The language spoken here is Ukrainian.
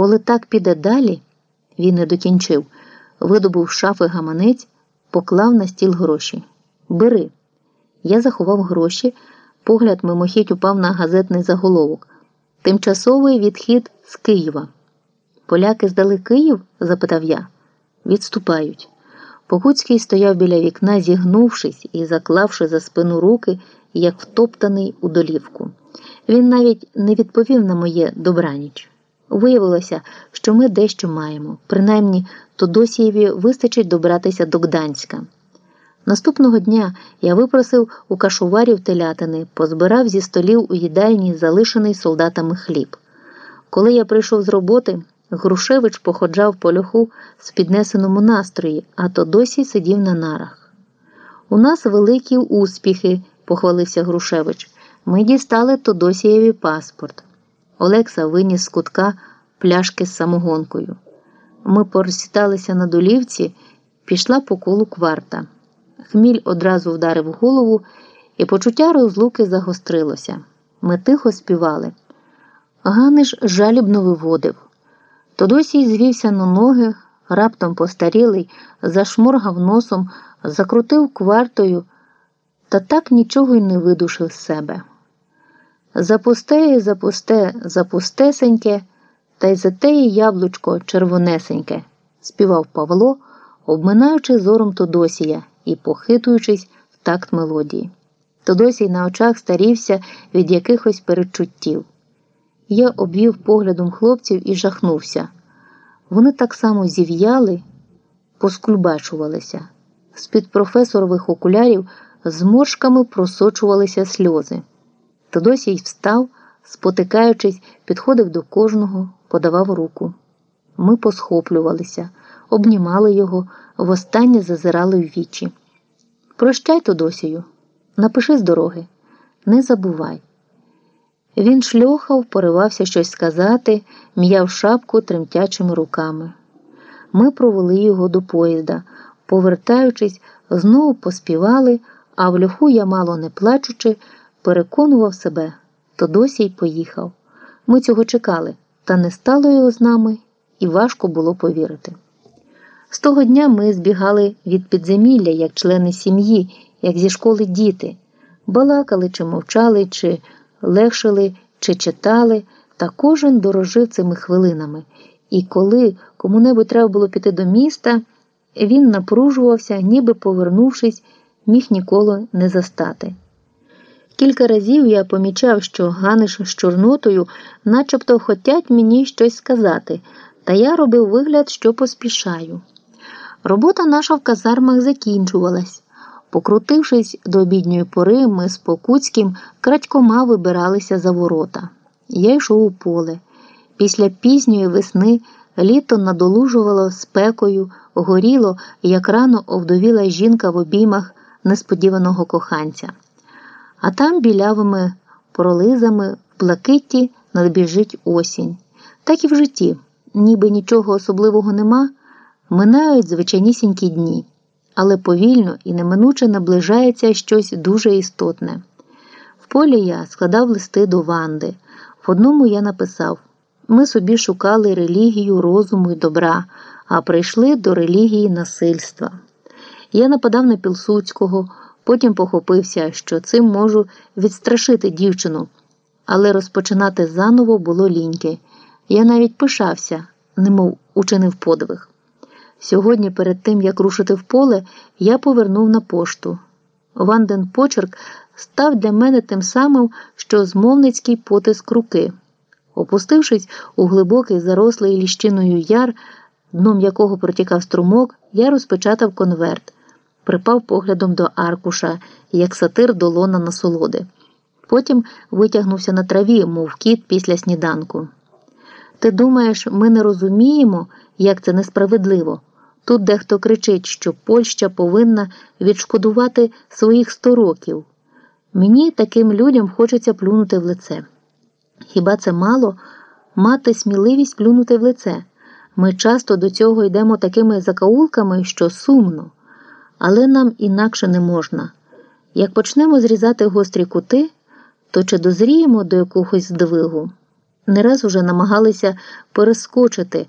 Коли так піде далі, він не докінчив, видобув шафи гаманець, поклав на стіл гроші. Бери. Я заховав гроші, погляд мимохідь упав на газетний заголовок. Тимчасовий відхід з Києва. Поляки здали Київ? запитав я. Відступають. Покуцький стояв біля вікна, зігнувшись і заклавши за спину руки, як втоптаний у долівку. Він навіть не відповів на моє добраніч. Виявилося, що ми дещо маємо, принаймні Тодосієві вистачить добратися до Гданська. Наступного дня я випросив у кашуварів телятини, позбирав зі столів у їдальні залишений солдатами хліб. Коли я прийшов з роботи, Грушевич походжав по льоху в піднесеному настрої, а то досі сидів на нарах. У нас великі успіхи, похвалився Грушевич. Ми дістали Тодосієві паспорт. Олекса виніс з кутка пляшки з самогонкою. Ми порозсіталися на долівці, пішла по колу кварта. Хміль одразу вдарив голову, і почуття розлуки загострилося. Ми тихо співали. Ганиш жалібно виводив. Тодосій звівся на ноги, раптом постарілий, зашморгав носом, закрутив квартою та так нічого й не видушив з себе. Запусте, запусте, запустесеньке, та й за теє яблучко червонесеньке, співав Павло, обминаючи зором Тодосія і похитуючись в такт мелодії. Тодосій на очах старівся від якихось передчуттів. Я обвів поглядом хлопців і жахнувся. Вони так само зів'яли, поскульбачувалися. З-під професорових окулярів зморшками просочувалися сльози. Тодосій встав, спотикаючись, підходив до кожного, подавав руку. Ми посхоплювалися, обнімали його, востаннє зазирали в вічі. Прощай, Тодосію, напиши з дороги, не забувай. Він шльохав, поривався щось сказати, м'яв шапку тремтячими руками. Ми провели його до поїзда, повертаючись, знову поспівали, а в льоху я, мало не плачучи, переконував себе, то досі й поїхав. Ми цього чекали, та не стало його з нами, і важко було повірити. З того дня ми збігали від підземілля, як члени сім'ї, як зі школи діти, балакали чи мовчали, чи легшили чи читали, та кожен дорожив цими хвилинами, і коли кому-небудь треба було піти до міста, він напружувався, ніби повернувшись, міг ніколи не застати. Кілька разів я помічав, що Ганиш з Чорнотою начебто хотять мені щось сказати, та я робив вигляд, що поспішаю. Робота наша в казармах закінчувалась. Покрутившись до обідньої пори, ми з Покуцьким крадькома вибиралися за ворота. Я йшов у поле. Після пізньої весни літо надолужувало спекою, горіло, як рано овдовіла жінка в обіймах несподіваного коханця. А там білявими пролизами в блакитті надбіжить осінь. Так і в житті, ніби нічого особливого нема, минають звичайнісінькі дні але повільно і неминуче наближається щось дуже істотне. В полі я складав листи до Ванди. В одному я написав: ми собі шукали релігію розуму і добра, а прийшли до релігії насильства. Я нападав на Пілсуцького, потім похопився, що цим можу відстрашити дівчину, але розпочинати заново було ліньки. Я навіть пишався, немов учинив подвиг. Сьогодні, перед тим як рушити в поле, я повернув на пошту. Ванден почерк став для мене тим самим, що змовницький потиск руки. Опустившись у глибокий зарослий ліщиною яр, дном якого протікав струмок, я розпечатав конверт, припав поглядом до аркуша, як сатир до лона насолоди. Потім витягнувся на траві, мов кіт після сніданку. Ти думаєш, ми не розуміємо, як це несправедливо? Тут дехто кричить, що Польща повинна відшкодувати своїх сто років. Мені таким людям хочеться плюнути в лице. Хіба це мало мати сміливість плюнути в лице? Ми часто до цього йдемо такими закаулками, що сумно, але нам інакше не можна. Як почнемо зрізати гострі кути, то чи дозріємо до якогось здвигу? не раз уже намагалися перескочити.